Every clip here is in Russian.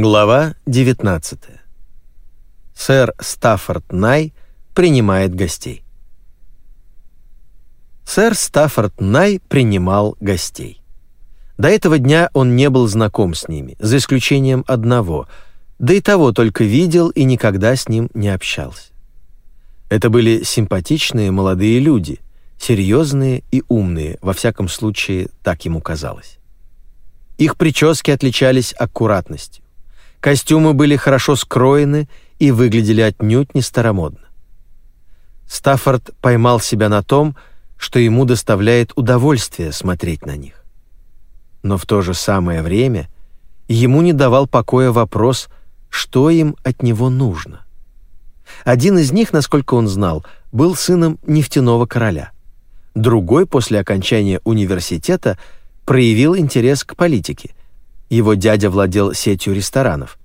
Глава 19. Сэр Стаффорд Най принимает гостей. Сэр Стаффорд Най принимал гостей. До этого дня он не был знаком с ними, за исключением одного, да и того только видел и никогда с ним не общался. Это были симпатичные молодые люди, серьезные и умные, во всяком случае, так ему казалось. Их прически отличались аккуратностью. Костюмы были хорошо скроены и выглядели отнюдь не старомодно. Стаффорд поймал себя на том, что ему доставляет удовольствие смотреть на них. Но в то же самое время ему не давал покоя вопрос, что им от него нужно. Один из них, насколько он знал, был сыном нефтяного короля. Другой после окончания университета проявил интерес к политике. Его дядя владел сетью ресторанов.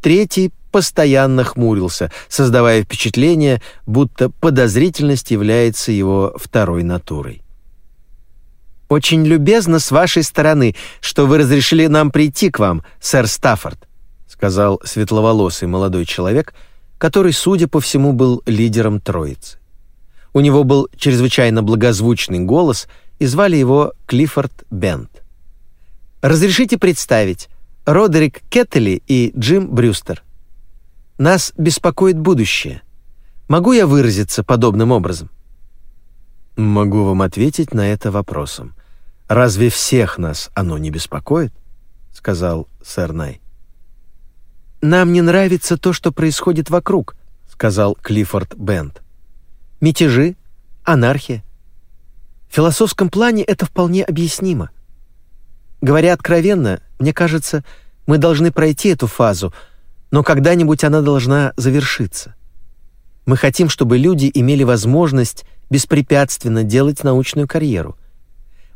Третий постоянно хмурился, создавая впечатление, будто подозрительность является его второй натурой. «Очень любезно с вашей стороны, что вы разрешили нам прийти к вам, сэр Стаффорд», сказал светловолосый молодой человек, который, судя по всему, был лидером троицы. У него был чрезвычайно благозвучный голос, и звали его Клиффорд Бент. «Разрешите представить, Родерик Кеттели и Джим Брюстер. Нас беспокоит будущее. Могу я выразиться подобным образом? Могу вам ответить на это вопросом. Разве всех нас оно не беспокоит? сказал сэр Най. Нам не нравится то, что происходит вокруг, сказал Клиффорд Бент. Мятежи, анархия. В философском плане это вполне объяснимо. Говоря откровенно, мне кажется, мы должны пройти эту фазу, но когда-нибудь она должна завершиться. Мы хотим, чтобы люди имели возможность беспрепятственно делать научную карьеру.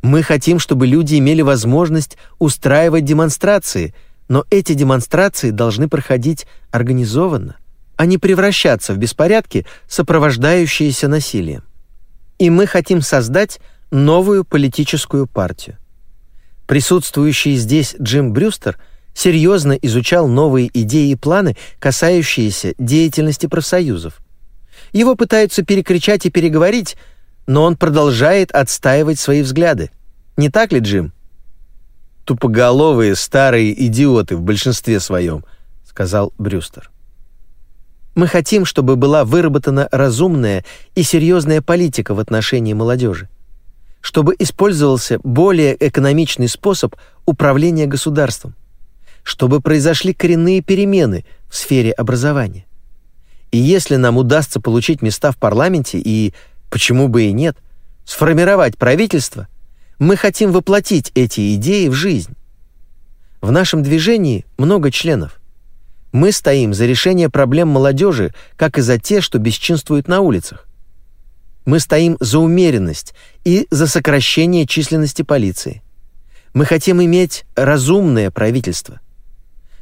Мы хотим, чтобы люди имели возможность устраивать демонстрации, но эти демонстрации должны проходить организованно, а не превращаться в беспорядки, сопровождающиеся насилием. И мы хотим создать новую политическую партию. Присутствующий здесь Джим Брюстер серьезно изучал новые идеи и планы, касающиеся деятельности профсоюзов. Его пытаются перекричать и переговорить, но он продолжает отстаивать свои взгляды. Не так ли, Джим? Тупоголовые старые идиоты в большинстве своем, сказал Брюстер. Мы хотим, чтобы была выработана разумная и серьезная политика в отношении молодежи чтобы использовался более экономичный способ управления государством, чтобы произошли коренные перемены в сфере образования. И если нам удастся получить места в парламенте и, почему бы и нет, сформировать правительство, мы хотим воплотить эти идеи в жизнь. В нашем движении много членов. Мы стоим за решение проблем молодежи, как и за те, что бесчинствуют на улицах. Мы стоим за умеренность и за сокращение численности полиции. Мы хотим иметь разумное правительство.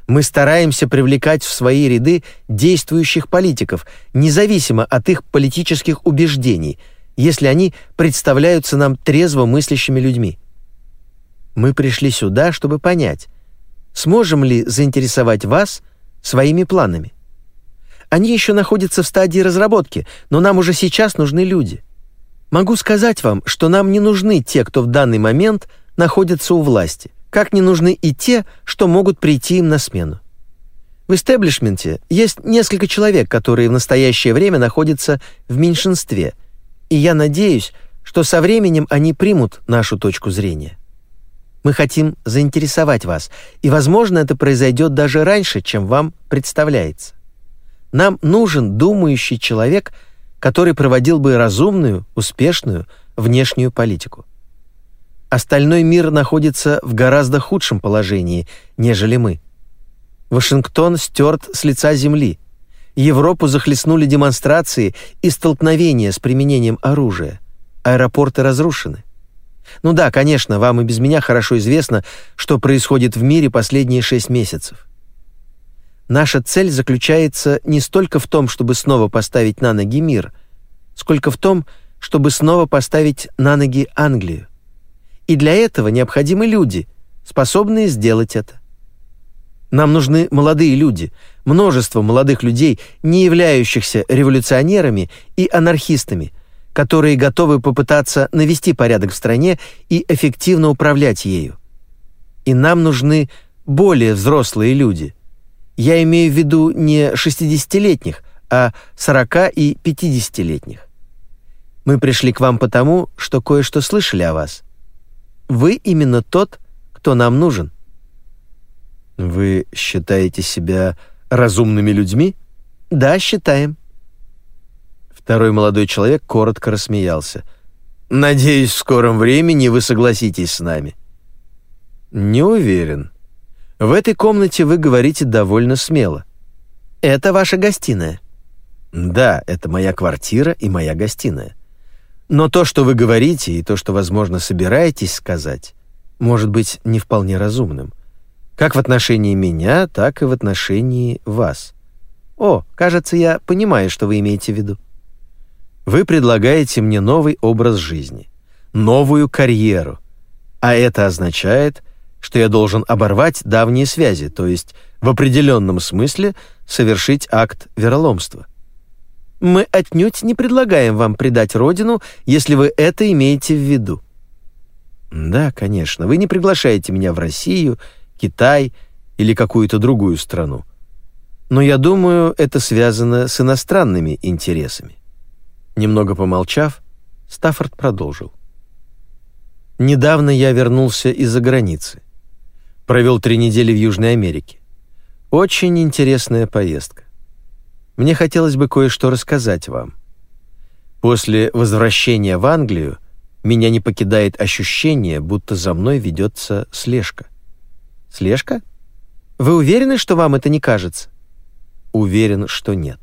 Мы стараемся привлекать в свои ряды действующих политиков, независимо от их политических убеждений, если они представляются нам трезво мыслящими людьми. Мы пришли сюда, чтобы понять, сможем ли заинтересовать вас своими планами. Они еще находятся в стадии разработки, но нам уже сейчас нужны люди. Могу сказать вам, что нам не нужны те, кто в данный момент находятся у власти, как не нужны и те, что могут прийти им на смену. В истеблишменте есть несколько человек, которые в настоящее время находятся в меньшинстве, и я надеюсь, что со временем они примут нашу точку зрения. Мы хотим заинтересовать вас, и, возможно, это произойдет даже раньше, чем вам представляется. Нам нужен думающий человек, который проводил бы разумную, успешную внешнюю политику. Остальной мир находится в гораздо худшем положении, нежели мы. Вашингтон стерт с лица земли. Европу захлестнули демонстрации и столкновения с применением оружия. Аэропорты разрушены. Ну да, конечно, вам и без меня хорошо известно, что происходит в мире последние шесть месяцев. Наша цель заключается не столько в том, чтобы снова поставить на ноги мир, сколько в том, чтобы снова поставить на ноги Англию. И для этого необходимы люди, способные сделать это. Нам нужны молодые люди, множество молодых людей, не являющихся революционерами и анархистами, которые готовы попытаться навести порядок в стране и эффективно управлять ею. И нам нужны более взрослые люди. Я имею в виду не 60-летних, а 40 и 50-летних. Мы пришли к вам потому, что кое-что слышали о вас. Вы именно тот, кто нам нужен. Вы считаете себя разумными людьми? Да, считаем. Второй молодой человек коротко рассмеялся. Надеюсь, в скором времени вы согласитесь с нами. Не уверен. В этой комнате вы говорите довольно смело. Это ваша гостиная. Да, это моя квартира и моя гостиная. Но то, что вы говорите, и то, что, возможно, собираетесь сказать, может быть не вполне разумным. Как в отношении меня, так и в отношении вас. О, кажется, я понимаю, что вы имеете в виду. Вы предлагаете мне новый образ жизни, новую карьеру. А это означает, что я должен оборвать давние связи, то есть в определенном смысле совершить акт вероломства. Мы отнюдь не предлагаем вам предать родину, если вы это имеете в виду. Да, конечно, вы не приглашаете меня в Россию, Китай или какую-то другую страну. Но я думаю, это связано с иностранными интересами. Немного помолчав, Стаффорд продолжил. Недавно я вернулся из-за границы. Провел три недели в Южной Америке. Очень интересная поездка мне хотелось бы кое-что рассказать вам. После возвращения в Англию меня не покидает ощущение, будто за мной ведется слежка. Слежка? Вы уверены, что вам это не кажется? Уверен, что нет.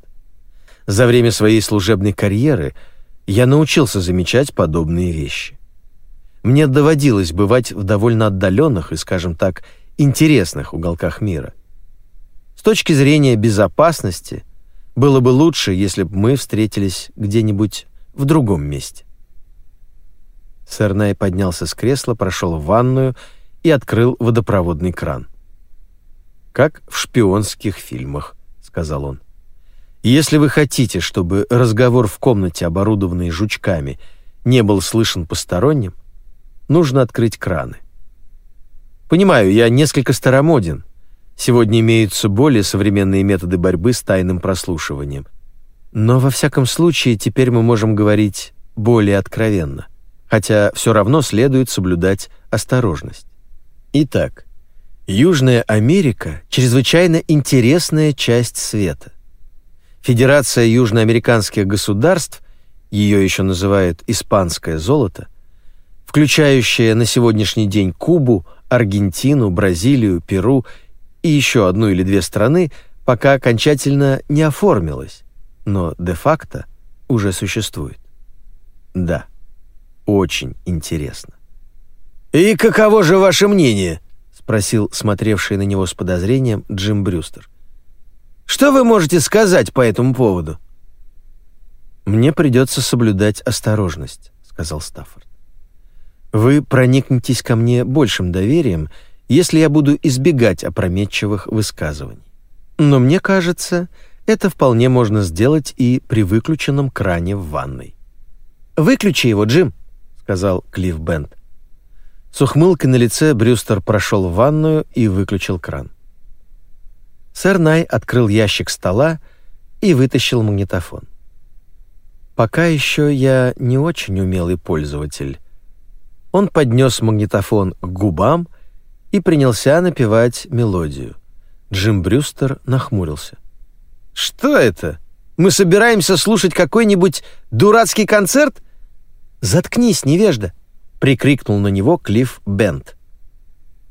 За время своей служебной карьеры я научился замечать подобные вещи. Мне доводилось бывать в довольно отдаленных и, скажем так, интересных уголках мира. С точки зрения безопасности было бы лучше, если бы мы встретились где-нибудь в другом месте. Сэр Най поднялся с кресла, прошел в ванную и открыл водопроводный кран. «Как в шпионских фильмах», — сказал он. «Если вы хотите, чтобы разговор в комнате, оборудованной жучками, не был слышен посторонним, нужно открыть краны. Понимаю, я несколько старомоден, Сегодня имеются более современные методы борьбы с тайным прослушиванием. Но во всяком случае теперь мы можем говорить более откровенно, хотя все равно следует соблюдать осторожность. Итак, Южная Америка — чрезвычайно интересная часть света. Федерация южноамериканских государств, ее еще называют «испанское золото», включающая на сегодняшний день Кубу, Аргентину, Бразилию, Перу и еще одну или две страны пока окончательно не оформилась, но де-факто уже существует. Да, очень интересно. «И каково же ваше мнение?» — спросил смотревший на него с подозрением Джим Брюстер. «Что вы можете сказать по этому поводу?» «Мне придется соблюдать осторожность», — сказал Стаффорд. «Вы проникнетесь ко мне большим доверием, — если я буду избегать опрометчивых высказываний. Но мне кажется, это вполне можно сделать и при выключенном кране в ванной. «Выключи его, Джим», — сказал Клифф Бенд. С ухмылкой на лице Брюстер прошел в ванную и выключил кран. Сэр Най открыл ящик стола и вытащил магнитофон. Пока еще я не очень умелый пользователь. Он поднес магнитофон к губам и принялся напевать мелодию. Джим Брюстер нахмурился. «Что это? Мы собираемся слушать какой-нибудь дурацкий концерт?» «Заткнись, невежда!» — прикрикнул на него Клифф Бент.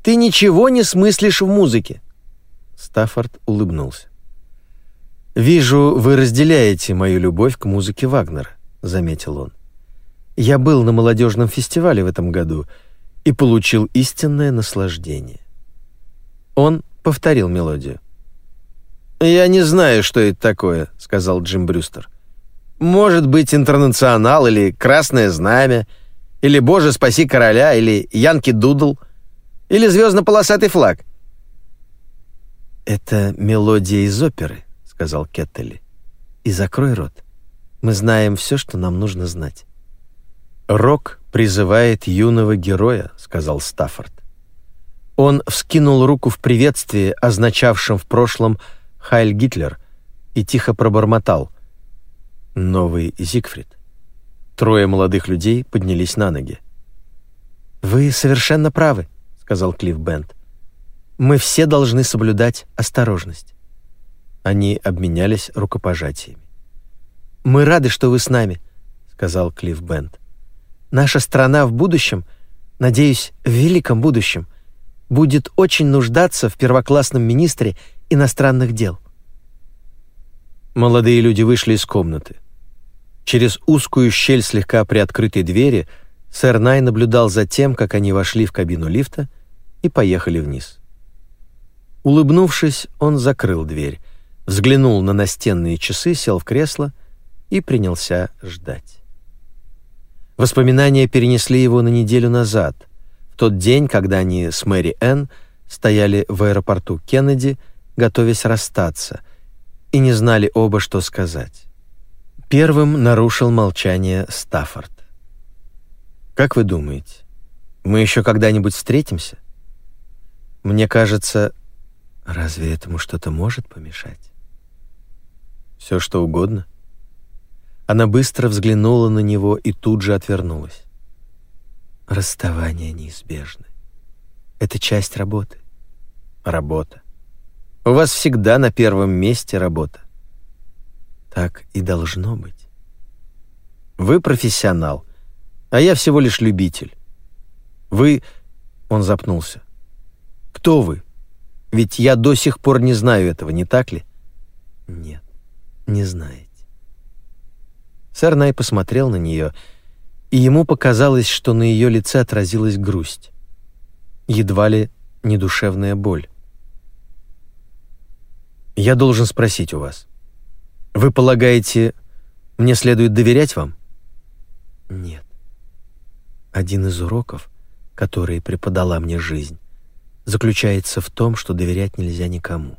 «Ты ничего не смыслишь в музыке!» Стаффорд улыбнулся. «Вижу, вы разделяете мою любовь к музыке Вагнера», — заметил он. «Я был на молодежном фестивале в этом году — и получил истинное наслаждение. Он повторил мелодию. «Я не знаю, что это такое», — сказал Джим Брюстер. «Может быть, интернационал или красное знамя, или Боже, спаси короля, или Янки Дудл, или звездно-полосатый флаг». «Это мелодия из оперы», — сказал Кеттели. «И закрой рот. Мы знаем все, что нам нужно знать». «Рок призывает юного героя», — сказал Стаффорд. Он вскинул руку в приветствии, означавшем в прошлом «Хайль Гитлер», и тихо пробормотал. «Новый Зигфрид». Трое молодых людей поднялись на ноги. «Вы совершенно правы», — сказал Клифф Бенд. «Мы все должны соблюдать осторожность». Они обменялись рукопожатиями. «Мы рады, что вы с нами», — сказал Клифф Бенд. «Наша страна в будущем, надеюсь, в великом будущем — будет очень нуждаться в первоклассном министре иностранных дел. Молодые люди вышли из комнаты. Через узкую щель слегка приоткрытой двери сэр Най наблюдал за тем, как они вошли в кабину лифта и поехали вниз. Улыбнувшись, он закрыл дверь, взглянул на настенные часы, сел в кресло и принялся ждать. Воспоминания перенесли его на неделю назад, тот день, когда они с Мэри Энн стояли в аэропорту Кеннеди, готовясь расстаться, и не знали оба, что сказать. Первым нарушил молчание Стаффорд. «Как вы думаете, мы еще когда-нибудь встретимся?» «Мне кажется, разве этому что-то может помешать?» «Все, что угодно». Она быстро взглянула на него и тут же отвернулась. Расставание неизбежны. Это часть работы. Работа. У вас всегда на первом месте работа. Так и должно быть. Вы профессионал, а я всего лишь любитель. Вы... Он запнулся. Кто вы? Ведь я до сих пор не знаю этого, не так ли? Нет, не знаете. Сэр Най посмотрел на нее и ему показалось, что на ее лице отразилась грусть. Едва ли недушевная боль. «Я должен спросить у вас. Вы полагаете, мне следует доверять вам?» «Нет. Один из уроков, которые преподала мне жизнь, заключается в том, что доверять нельзя никому.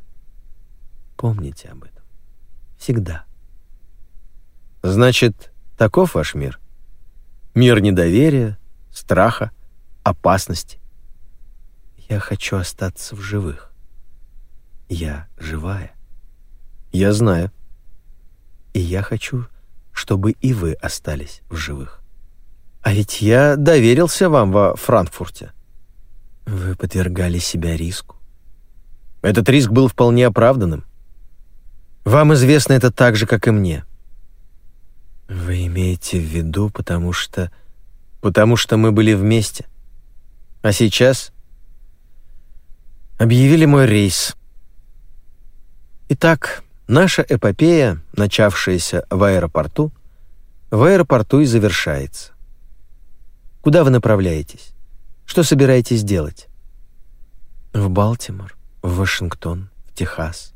Помните об этом. Всегда». «Значит, таков ваш мир?» Мир недоверия, страха, опасности. Я хочу остаться в живых. Я живая. Я знаю. И я хочу, чтобы и вы остались в живых. А ведь я доверился вам во Франкфурте. Вы подвергали себя риску. Этот риск был вполне оправданным. Вам известно это так же, как и мне. Вы имеете в виду, потому что... Потому что мы были вместе. А сейчас... Объявили мой рейс. Итак, наша эпопея, начавшаяся в аэропорту, в аэропорту и завершается. Куда вы направляетесь? Что собираетесь делать? В Балтимор, в Вашингтон, в Техас.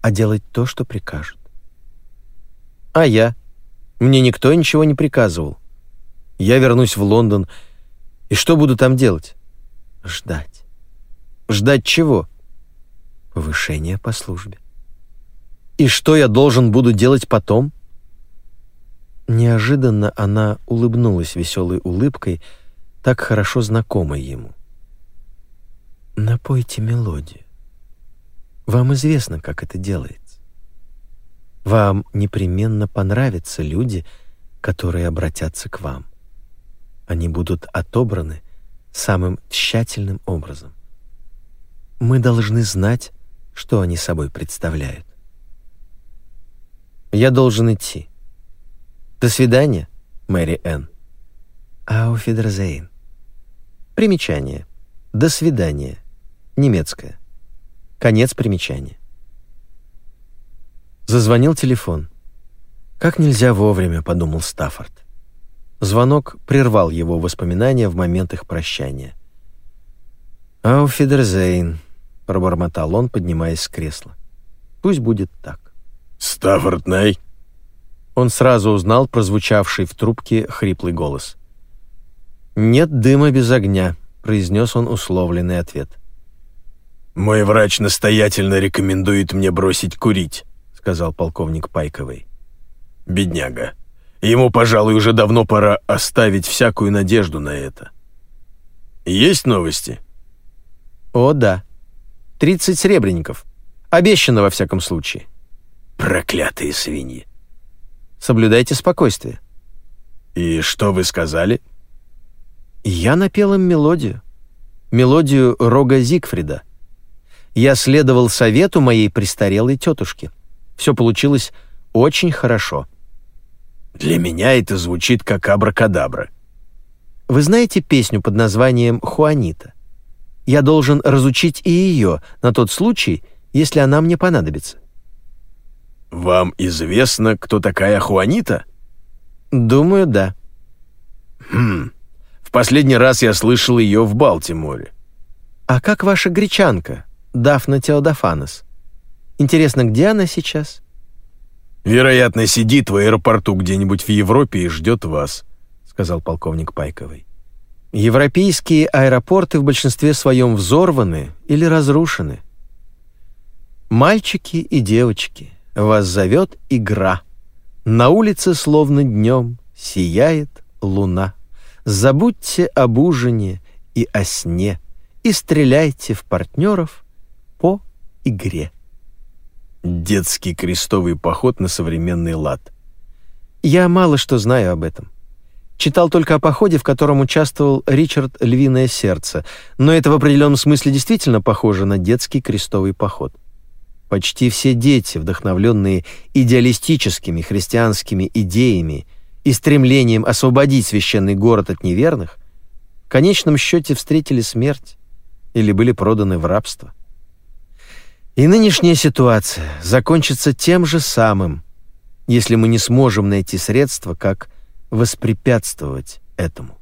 А делать то, что прикажут. А я? Мне никто ничего не приказывал. Я вернусь в Лондон. И что буду там делать? Ждать. Ждать чего? Повышения по службе. И что я должен буду делать потом? Неожиданно она улыбнулась веселой улыбкой, так хорошо знакомой ему. Напойте мелодию. Вам известно, как это делается. Вам непременно понравятся люди, которые обратятся к вам. Они будут отобраны самым тщательным образом. Мы должны знать, что они собой представляют. Я должен идти. До свидания, Мэри Энн. Ауфидерзейн. Примечание. До свидания. Немецкое. Конец примечания. Зазвонил телефон. «Как нельзя вовремя», — подумал Стаффорд. Звонок прервал его воспоминания в момент их прощания. «Ауфидерзейн», — пробормотал он, поднимаясь с кресла. «Пусть будет так». «Стаффорд Най?» Он сразу узнал прозвучавший в трубке хриплый голос. «Нет дыма без огня», — произнес он условленный ответ. «Мой врач настоятельно рекомендует мне бросить курить», — сказал полковник Пайковый. «Бедняга. Ему, пожалуй, уже давно пора оставить всякую надежду на это. Есть новости?» «О, да. Тридцать серебряников. Обещано, во всяком случае». «Проклятые свиньи!» «Соблюдайте спокойствие». «И что вы сказали?» «Я напел им мелодию. Мелодию Рога Зигфрида. Я следовал совету моей престарелой тетушки. Все получилось очень хорошо». «Для меня это звучит как абракадабра». «Вы знаете песню под названием «Хуанита»?» Я должен разучить и ее на тот случай, если она мне понадобится. Вам известно, кто такая Хуанита? Думаю, да. Хм. В последний раз я слышал ее в Балтиморе. А как ваша гречанка, Дафна Теодофанос? Интересно, где она сейчас? Вероятно, сидит в аэропорту где-нибудь в Европе и ждет вас, сказал полковник Пайковый. Европейские аэропорты в большинстве своем взорваны или разрушены. Мальчики и девочки, вас зовет игра. На улице словно днем сияет луна. Забудьте об ужине и о сне и стреляйте в партнеров по игре. Детский крестовый поход на современный лад. Я мало что знаю об этом. Читал только о походе, в котором участвовал Ричард Львиное сердце, но это в определенном смысле действительно похоже на детский крестовый поход. Почти все дети, вдохновленные идеалистическими христианскими идеями и стремлением освободить священный город от неверных, в конечном счете встретили смерть или были проданы в рабство. И нынешняя ситуация закончится тем же самым, если мы не сможем найти средства, как воспрепятствовать этому.